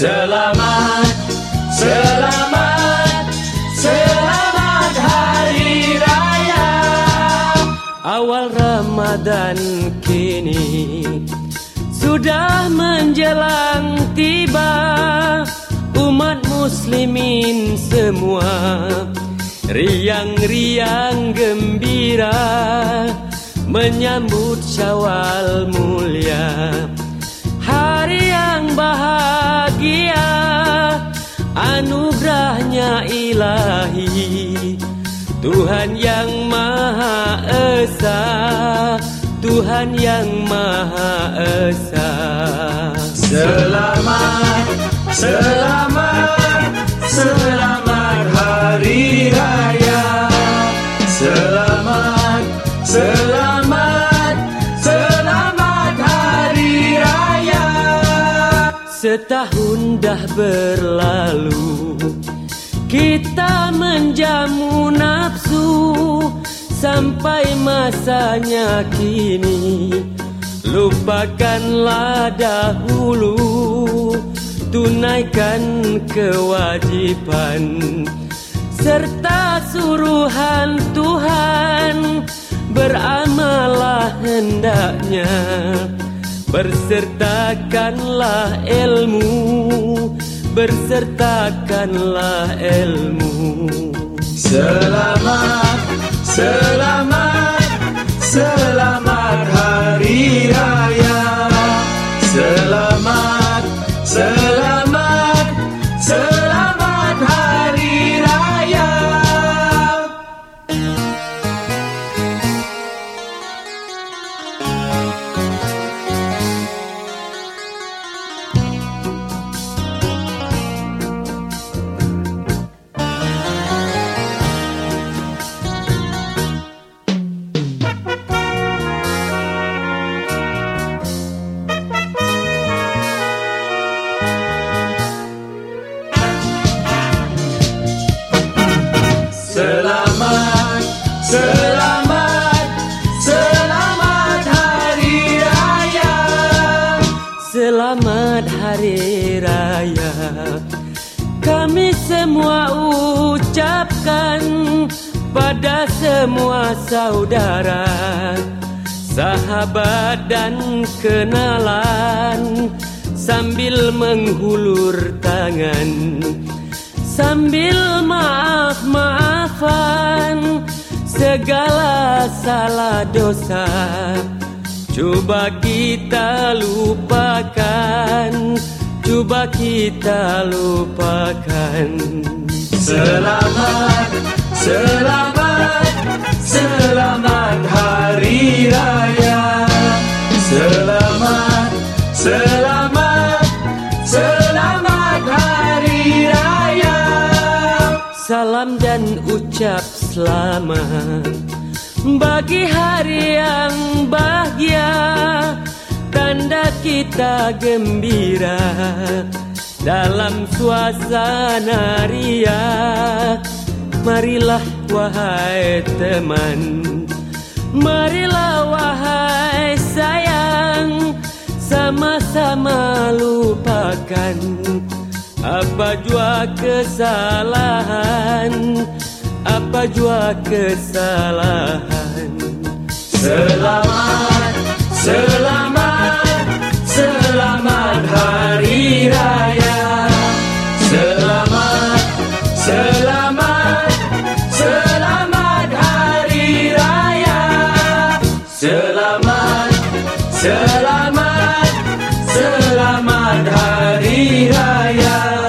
Selamat, selamat, selamat hari raya. Awal Ramadan kini Sudah menjelang tiba. Umat muslimin semua Riang-riang gembira Menyambut syawal mulia yang bahagia. Anugerahnya ilahi Tuhan yang Maha Esa Tuhan yang Maha Esa. Selamat, selamat, selamat Hari Raya. Selamat, Setahun dah berlalu. Kita menjamu nafsu Sampai masanya kini. Lupakanlah dahulu Tunaikan kewajiban. Serta suruhan Tuhan Beramalah hendaknya Bersertakanlah ilmu Bersertakanlah ilmu. Selamat, selamat, selamat Kami semua ucapkan pada semua saudara Sahabat dan kenalan Sambil menghulur tangan Sambil maaf-maafan Segala salah dosa. Coba kita lupakan Coba kita lupakan. Selamat, selamat, selamat Hari Raya. Selamat, selamat, selamat Hari Raya. Salam dan ucap selamat Bagi hari yang bahagia kita gembira Dalam suasana ria. Marilah wahai teman Marilah wahai sayang Sama-sama lupakan Apa jua kesalahan Apa jua kesalahan. Selamat, Selamat Hari Raya.